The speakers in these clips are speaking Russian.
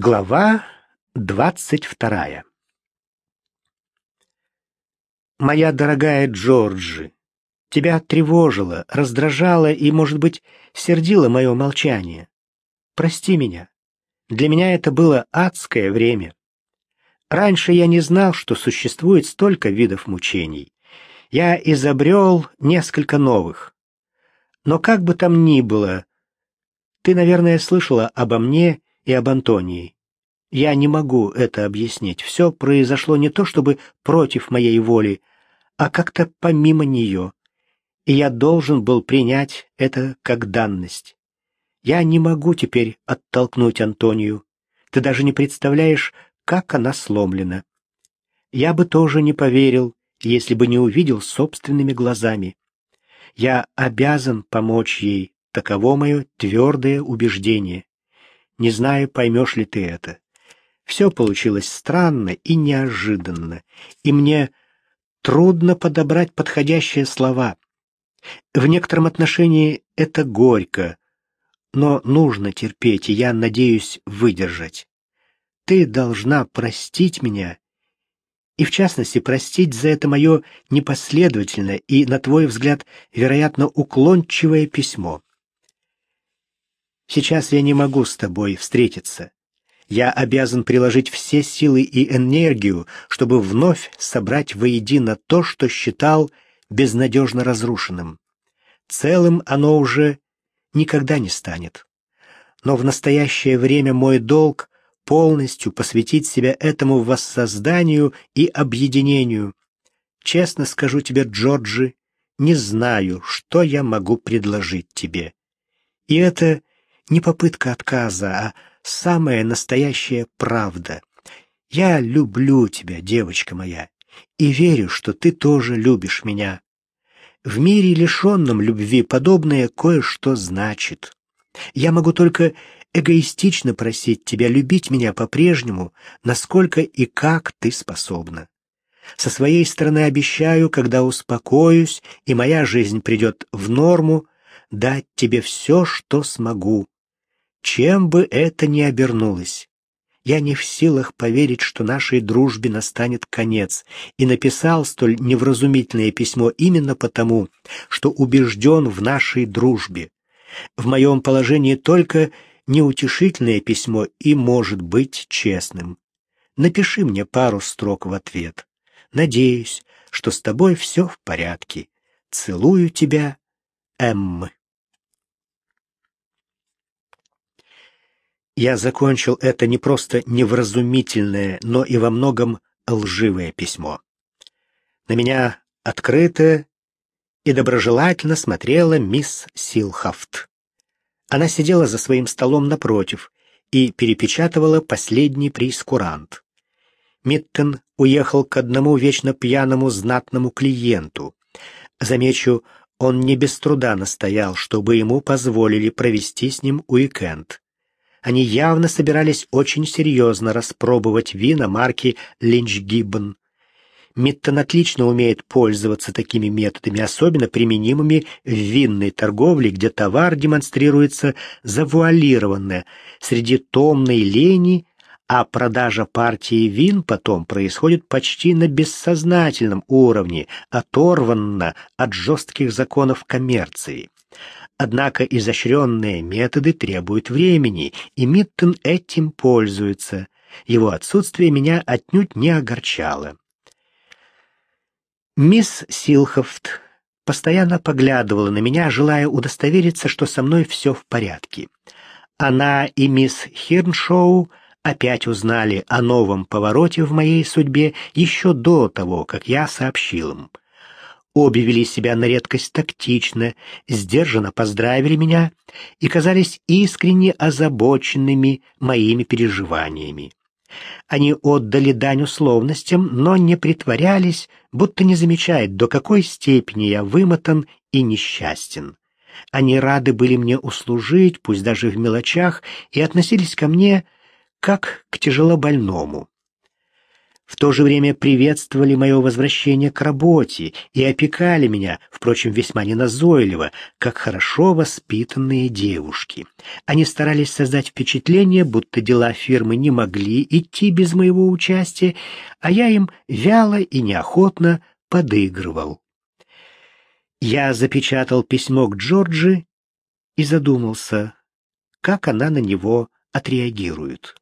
Глава двадцать вторая Моя дорогая Джорджи, тебя тревожило, раздражало и, может быть, сердило мое молчание. Прости меня. Для меня это было адское время. Раньше я не знал, что существует столько видов мучений. Я изобрел несколько новых. Но как бы там ни было, ты, наверное, слышала обо мне и об Антонии. Я не могу это объяснить. Все произошло не то чтобы против моей воли, а как-то помимо нее. И я должен был принять это как данность. Я не могу теперь оттолкнуть Антонию. Ты даже не представляешь, как она сломлена. Я бы тоже не поверил, если бы не увидел собственными глазами. Я обязан помочь ей, таково мое твердое убеждение. Не знаю, поймешь ли ты это. Все получилось странно и неожиданно, и мне трудно подобрать подходящие слова. В некотором отношении это горько, но нужно терпеть, и я надеюсь выдержать. Ты должна простить меня, и в частности простить за это мое непоследовательное и, на твой взгляд, вероятно, уклончивое письмо. Сейчас я не могу с тобой встретиться. Я обязан приложить все силы и энергию, чтобы вновь собрать воедино то, что считал безнадежно разрушенным. Целым оно уже никогда не станет. Но в настоящее время мой долг — полностью посвятить себя этому воссозданию и объединению. Честно скажу тебе, Джорджи, не знаю, что я могу предложить тебе. И это не попытка отказа, а самая настоящая правда. Я люблю тебя, девочка моя, и верю, что ты тоже любишь меня. В мире, лишенном любви, подобное кое-что значит. Я могу только эгоистично просить тебя любить меня по-прежнему, насколько и как ты способна. Со своей стороны обещаю, когда успокоюсь и моя жизнь придет в норму, дать тебе все, что смогу, чем бы это ни обернулось. Я не в силах поверить, что нашей дружбе настанет конец, и написал столь невразумительное письмо именно потому, что убежден в нашей дружбе. В моем положении только неутешительное письмо и может быть честным. Напиши мне пару строк в ответ. Надеюсь, что с тобой все в порядке. Целую тебя, Эммы. Я закончил это не просто невразумительное, но и во многом лживое письмо. На меня открыто и доброжелательно смотрела мисс Силхафт. Она сидела за своим столом напротив и перепечатывала последний прейскурант. Миттен уехал к одному вечно пьяному знатному клиенту. Замечу, он не без труда настоял, чтобы ему позволили провести с ним уикенд. Они явно собирались очень серьезно распробовать вина марки Линч Гиббон. Миттон отлично умеет пользоваться такими методами, особенно применимыми в винной торговле, где товар демонстрируется завуалированно, среди томной лени, а продажа партии вин потом происходит почти на бессознательном уровне, оторванно от жестких законов коммерции. Однако изощренные методы требуют времени, и Миттен этим пользуется. Его отсутствие меня отнюдь не огорчало. Мисс Силхофт постоянно поглядывала на меня, желая удостовериться, что со мной все в порядке. Она и мисс Хирншоу опять узнали о новом повороте в моей судьбе еще до того, как я сообщил им — Обе вели себя на редкость тактично, сдержанно поздравили меня и казались искренне озабоченными моими переживаниями. Они отдали дань условностям, но не притворялись, будто не замечают, до какой степени я вымотан и несчастен. Они рады были мне услужить, пусть даже в мелочах, и относились ко мне как к тяжелобольному. В то же время приветствовали мое возвращение к работе и опекали меня, впрочем, весьма неназойливо, как хорошо воспитанные девушки. Они старались создать впечатление, будто дела фирмы не могли идти без моего участия, а я им вяло и неохотно подыгрывал. Я запечатал письмо к Джорджи и задумался, как она на него отреагирует.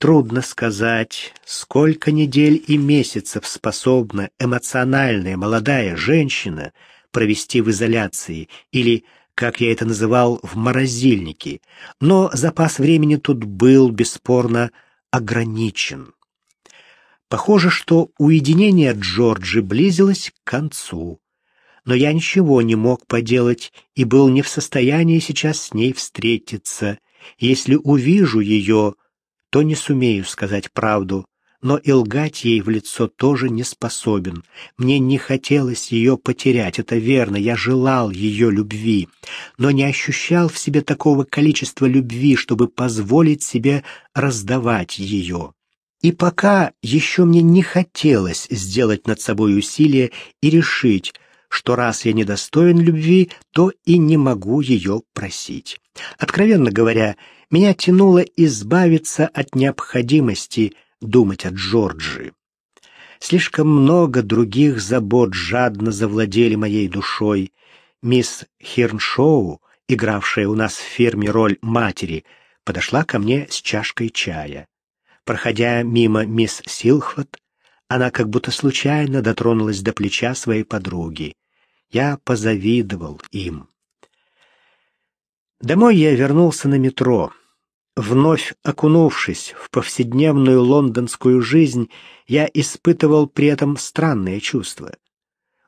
Трудно сказать, сколько недель и месяцев способна эмоциональная молодая женщина провести в изоляции или, как я это называл, в морозильнике, но запас времени тут был, бесспорно, ограничен. Похоже, что уединение Джорджи близилось к концу, но я ничего не мог поделать и был не в состоянии сейчас с ней встретиться. Если увижу ее, то не сумею сказать правду, но и лгать ей в лицо тоже не способен. Мне не хотелось ее потерять, это верно, я желал ее любви, но не ощущал в себе такого количества любви, чтобы позволить себе раздавать ее. И пока еще мне не хотелось сделать над собой усилие и решить, что раз я недостоин любви, то и не могу ее просить. Откровенно говоря, меня тянуло избавиться от необходимости думать о Джорджи. Слишком много других забот жадно завладели моей душой. Мисс Хирншоу, игравшая у нас в ферме роль матери, подошла ко мне с чашкой чая. Проходя мимо мисс Силхват, она как будто случайно дотронулась до плеча своей подруги. Я позавидовал им. Домой я вернулся на метро. Вновь окунувшись в повседневную лондонскую жизнь, я испытывал при этом странное чувство.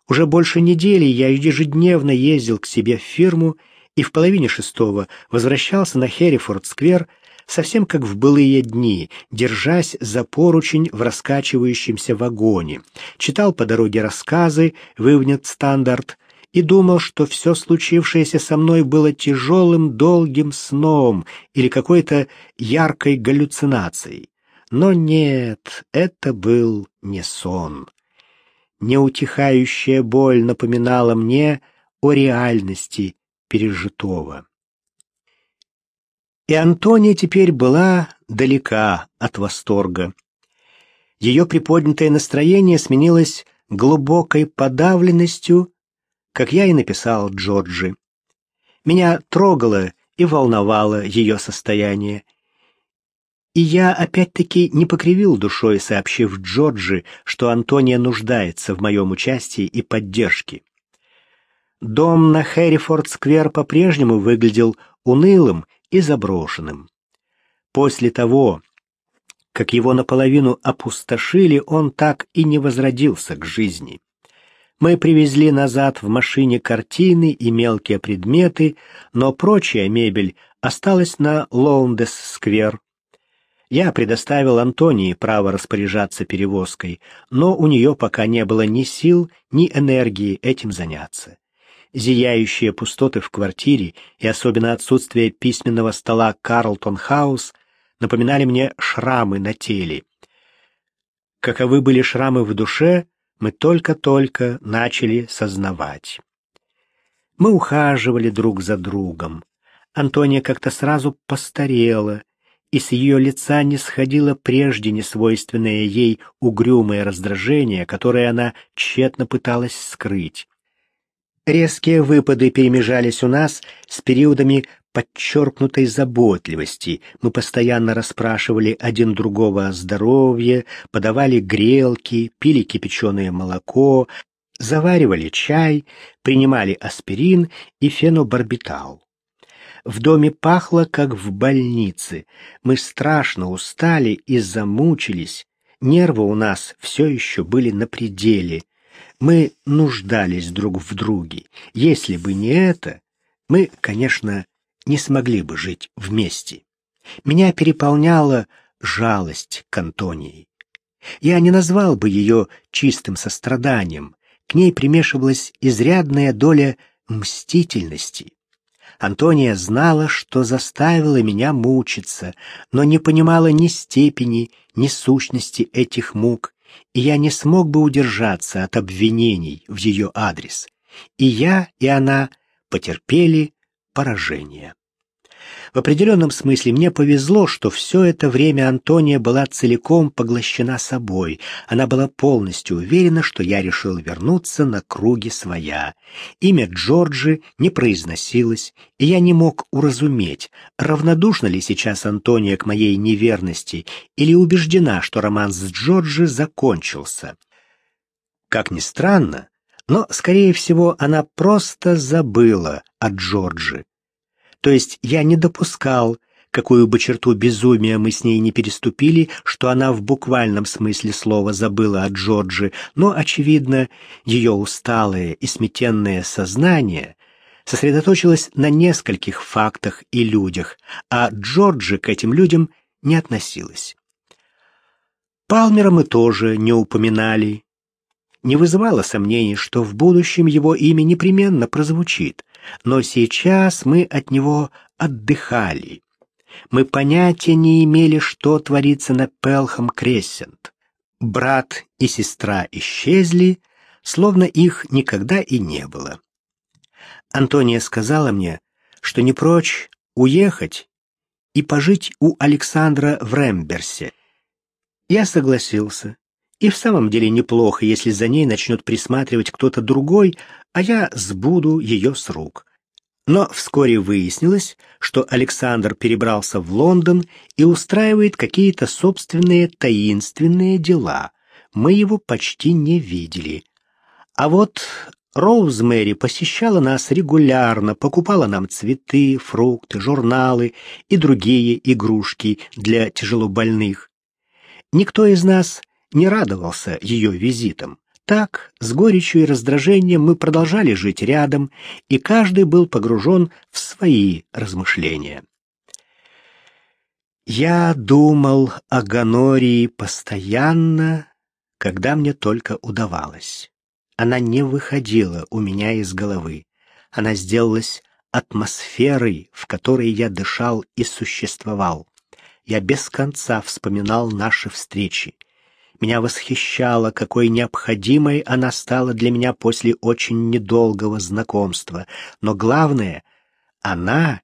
Уже больше недели я ежедневно ездил к себе в фирму и в половине шестого возвращался на Херрифорд-сквер, совсем как в былые дни, держась за поручень в раскачивающемся вагоне. Читал по дороге рассказы, вывнет стандарт, и думал, что все случившееся со мной было тяжелым долгим сном или какой-то яркой галлюцинацией. Но нет, это был не сон. Неутихающая боль напоминала мне о реальности пережитого. И Антония теперь была далека от восторга. Ее приподнятое настроение сменилось глубокой подавленностью как я и написал Джорджи. Меня трогало и волновало ее состояние. И я опять-таки не покривил душой, сообщив Джорджи, что Антония нуждается в моем участии и поддержке. Дом на Хэррифорд-сквер по-прежнему выглядел унылым и заброшенным. После того, как его наполовину опустошили, он так и не возродился к жизни. Мы привезли назад в машине картины и мелкие предметы, но прочая мебель осталась на Лоундес-сквер. Я предоставил Антонии право распоряжаться перевозкой, но у нее пока не было ни сил, ни энергии этим заняться. Зияющие пустоты в квартире и особенно отсутствие письменного стола Карлтон Хаус напоминали мне шрамы на теле. Каковы были шрамы в душе, мы только-только начали сознавать. Мы ухаживали друг за другом. Антония как-то сразу постарела, и с ее лица не сходило прежде несвойственное ей угрюмое раздражение, которое она тщетно пыталась скрыть. Резкие выпады перемежались у нас с периодами подчеркнутой заботливости. Мы постоянно расспрашивали один другого о здоровье, подавали грелки, пили кипяченое молоко, заваривали чай, принимали аспирин и фенобарбитал. В доме пахло, как в больнице. Мы страшно устали и замучились. Нервы у нас все еще были на пределе. Мы нуждались друг в друге. Если бы не это, мы, конечно, не смогли бы жить вместе. Меня переполняла жалость к Антонии. Я не назвал бы ее чистым состраданием, к ней примешивалась изрядная доля мстительности. Антония знала, что заставила меня мучиться, но не понимала ни степени, ни сущности этих мук, и я не смог бы удержаться от обвинений в ее адрес. И я, и она потерпели поражение. В определенном смысле мне повезло, что все это время Антония была целиком поглощена собой. Она была полностью уверена, что я решил вернуться на круги своя. Имя Джорджи не произносилось, и я не мог уразуметь, равнодушна ли сейчас Антония к моей неверности или убеждена, что роман с Джорджи закончился. Как ни странно, но, скорее всего, она просто забыла о Джорджи. То есть я не допускал, какую бы черту безумия мы с ней не переступили, что она в буквальном смысле слова забыла о Джорджи, но, очевидно, ее усталое и сметенное сознание сосредоточилось на нескольких фактах и людях, а Джорджи к этим людям не относилась. Палмера мы тоже не упоминали. Не вызывало сомнений, что в будущем его имя непременно прозвучит но сейчас мы от него отдыхали. Мы понятия не имели, что творится на Пелхам Крессент. Брат и сестра исчезли, словно их никогда и не было. Антония сказала мне, что не прочь уехать и пожить у Александра в Ремберсе. Я согласился. И в самом деле неплохо, если за ней начнет присматривать кто-то другой, а я сбуду ее с рук. Но вскоре выяснилось, что Александр перебрался в Лондон и устраивает какие-то собственные таинственные дела. Мы его почти не видели. А вот Роузмэри посещала нас регулярно, покупала нам цветы, фрукты, журналы и другие игрушки для тяжелобольных. Никто из нас не радовался ее визитам. Так, с горечью и раздражением мы продолжали жить рядом, и каждый был погружен в свои размышления. Я думал о Ганории постоянно, когда мне только удавалось. Она не выходила у меня из головы. Она сделалась атмосферой, в которой я дышал и существовал. Я без конца вспоминал наши встречи. Меня восхищало, какой необходимой она стала для меня после очень недолгого знакомства. Но главное, она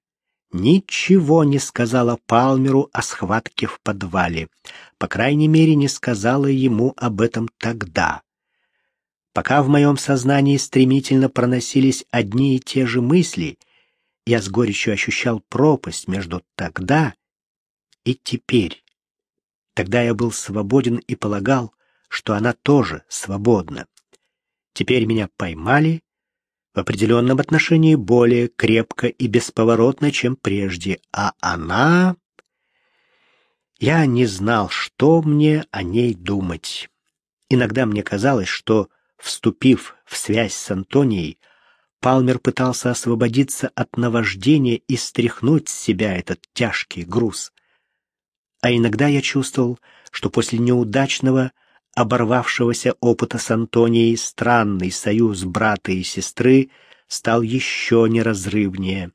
ничего не сказала Палмеру о схватке в подвале. По крайней мере, не сказала ему об этом тогда. Пока в моем сознании стремительно проносились одни и те же мысли, я с горечью ощущал пропасть между тогда и теперь. Тогда я был свободен и полагал, что она тоже свободна. Теперь меня поймали в определенном отношении более крепко и бесповоротно, чем прежде, а она... Я не знал, что мне о ней думать. Иногда мне казалось, что, вступив в связь с Антонией, Палмер пытался освободиться от наваждения и стряхнуть с себя этот тяжкий груз. А иногда я чувствовал, что после неудачного, оборвавшегося опыта с Антонией странный союз брата и сестры стал еще неразрывнее.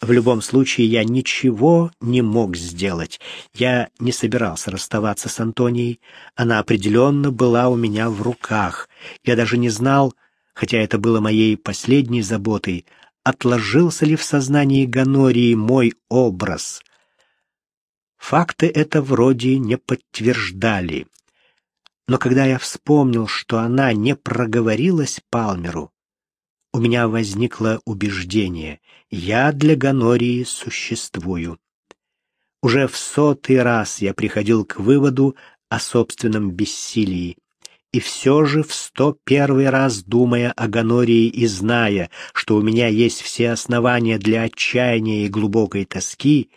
В любом случае я ничего не мог сделать. Я не собирался расставаться с Антонией. Она определенно была у меня в руках. Я даже не знал, хотя это было моей последней заботой, отложился ли в сознании Ганории мой образ. Факты это вроде не подтверждали. Но когда я вспомнил, что она не проговорилась Палмеру, у меня возникло убеждение — я для Ганории существую. Уже в сотый раз я приходил к выводу о собственном бессилии. И все же в сто первый раз, думая о Ганории и зная, что у меня есть все основания для отчаяния и глубокой тоски,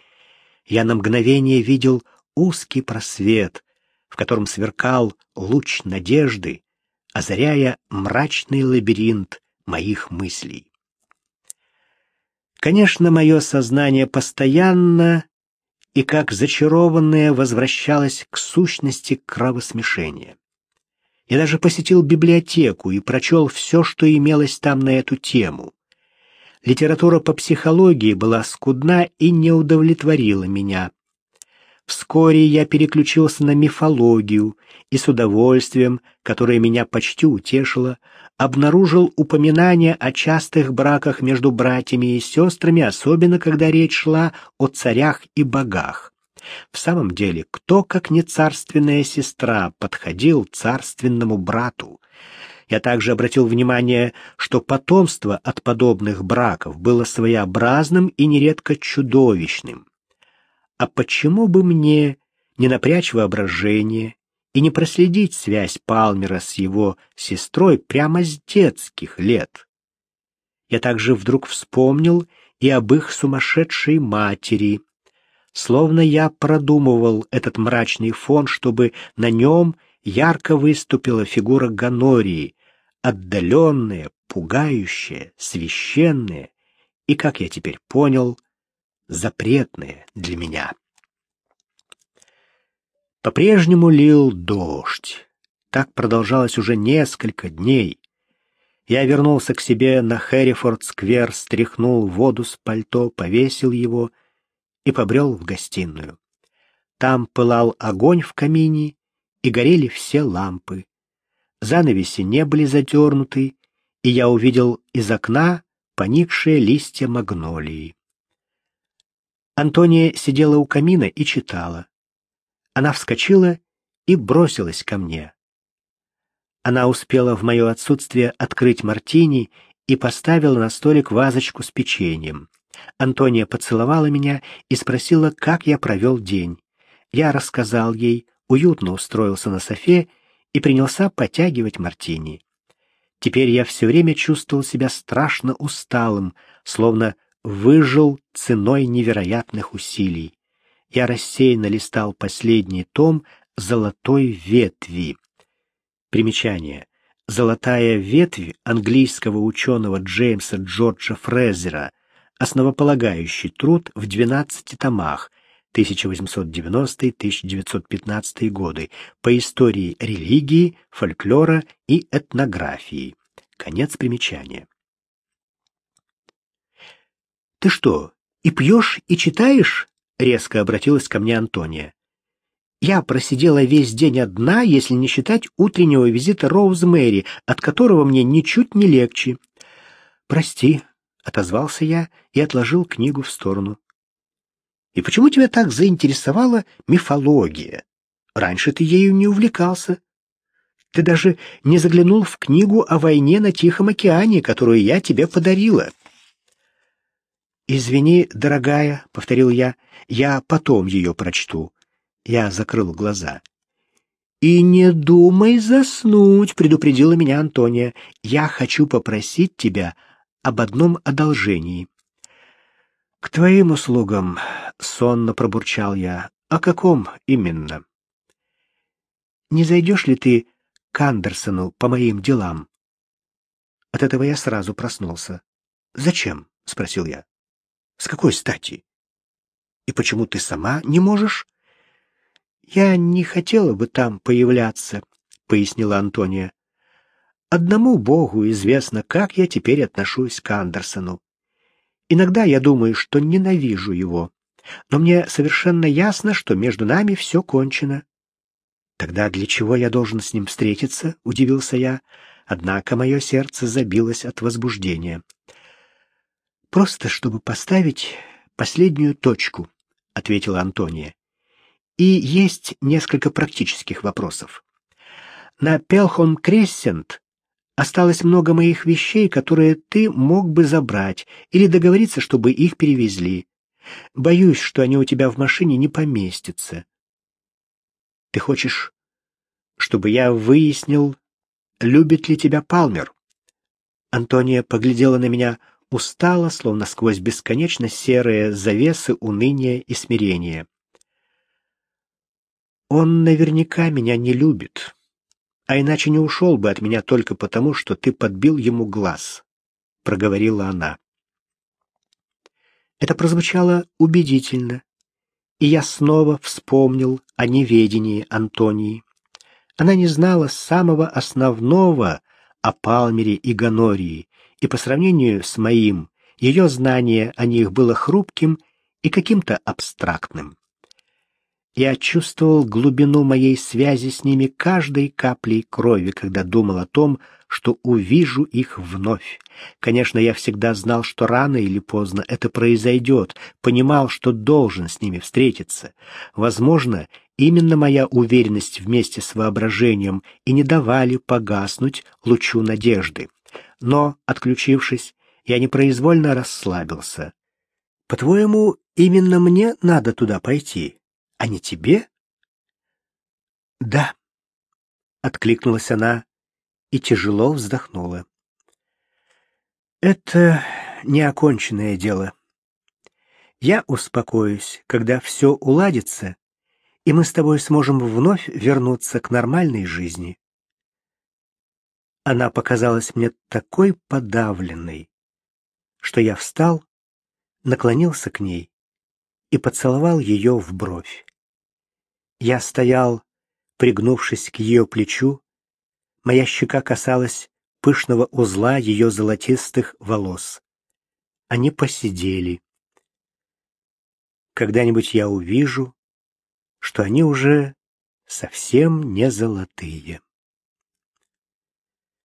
я на мгновение видел узкий просвет, в котором сверкал луч надежды, озаряя мрачный лабиринт моих мыслей. Конечно, мое сознание постоянно и как зачарованное возвращалось к сущности кровосмешения. Я даже посетил библиотеку и прочел все, что имелось там на эту тему. Литература по психологии была скудна и не удовлетворила меня. Вскоре я переключился на мифологию и с удовольствием, которое меня почти утешило, обнаружил упоминания о частых браках между братьями и сестрами, особенно когда речь шла о царях и богах. В самом деле, кто, как не царственная сестра, подходил царственному брату? Я также обратил внимание, что потомство от подобных браков было своеобразным и нередко чудовищным. А почему бы мне не напрячь воображение и не проследить связь Палмера с его сестрой прямо с детских лет? Я также вдруг вспомнил и об их сумасшедшей матери. Словно я продумывал этот мрачный фон, чтобы на нем ярко выступила фигура Ганории, отдаленная, пугающая, священная и, как я теперь понял, запретное для меня. По-прежнему лил дождь. Так продолжалось уже несколько дней. Я вернулся к себе на Хэррифорд-сквер, стряхнул воду с пальто, повесил его и побрел в гостиную. Там пылал огонь в камине, и горели все лампы. Занавеси не были задернуты, и я увидел из окна поникшие листья магнолии. Антония сидела у камина и читала. Она вскочила и бросилась ко мне. Она успела в мое отсутствие открыть мартини и поставила на столик вазочку с печеньем. Антония поцеловала меня и спросила, как я провел день. Я рассказал ей, уютно устроился на софе и принялся потягивать мартини. Теперь я все время чувствовал себя страшно усталым, словно выжил ценой невероятных усилий. Я рассеянно листал последний том «Золотой ветви». Примечание. «Золотая ветвь» английского ученого Джеймса Джорджа Фрезера, основополагающий труд в 12 томах, 1890-1915 годы, по истории религии, фольклора и этнографии. Конец примечания. «Ты что, и пьешь, и читаешь?» — резко обратилась ко мне Антония. Я просидела весь день одна, если не считать утреннего визита Роуз Мэри, от которого мне ничуть не легче. «Прости», — отозвался я и отложил книгу в сторону. «И почему тебя так заинтересовала мифология? Раньше ты ею не увлекался. Ты даже не заглянул в книгу о войне на Тихом океане, которую я тебе подарила». «Извини, дорогая», — повторил я, — «я потом ее прочту». Я закрыл глаза. «И не думай заснуть», — предупредила меня Антония. «Я хочу попросить тебя об одном одолжении». «К твоим услугам», — сонно пробурчал я. «О каком именно?» «Не зайдешь ли ты к Андерсону по моим делам?» От этого я сразу проснулся. «Зачем?» — спросил я. С какой стати? И почему ты сама не можешь? Я не хотела бы там появляться, пояснила Антония. Одному Богу известно, как я теперь отношусь к Андерсону. Иногда я думаю, что ненавижу его, но мне совершенно ясно, что между нами все кончено. Тогда для чего я должен с ним встретиться? удивился я, однако мое сердце забилось от возбуждения. Просто чтобы поставить последнюю точку, ответила Антония. И есть несколько практических вопросов. На Пелхом Крессент осталось много моих вещей, которые ты мог бы забрать или договориться, чтобы их перевезли. Боюсь, что они у тебя в машине не поместятся. Ты хочешь, чтобы я выяснил, любит ли тебя Палмер? Антония поглядела на меня устала, словно сквозь бесконечно серые завесы уныния и смирения. Он наверняка меня не любит, а иначе не ушел бы от меня только потому, что ты подбил ему глаз, — проговорила она. Это прозвучало убедительно, и я снова вспомнил о неведении Антонии. Она не знала самого основного о Палмере и Ганории, и по сравнению с моим Ее знание о них было хрупким и каким-то абстрактным. Я чувствовал глубину моей связи с ними каждой каплей крови, когда думал о том, что увижу их вновь. Конечно, я всегда знал, что рано или поздно это произойдет, понимал, что должен с ними встретиться. Возможно, именно моя уверенность вместе с воображением и не давали погаснуть лучу надежды. Но, отключившись, я непроизвольно расслабился. «По-твоему, именно мне надо туда пойти?» А не тебе? Да, откликнулась она и тяжело вздохнула. Это неоконченное дело. Я успокоюсь, когда все уладится, и мы с тобой сможем вновь вернуться к нормальной жизни. Она показалась мне такой подавленной, что я встал, наклонился к ней и поцеловал ее в бровь. Я стоял, пригнувшись к ее плечу, моя щека касалась пышного узла ее золотистых волос. Они посидели. Когда-нибудь я увижу, что они уже совсем не золотые.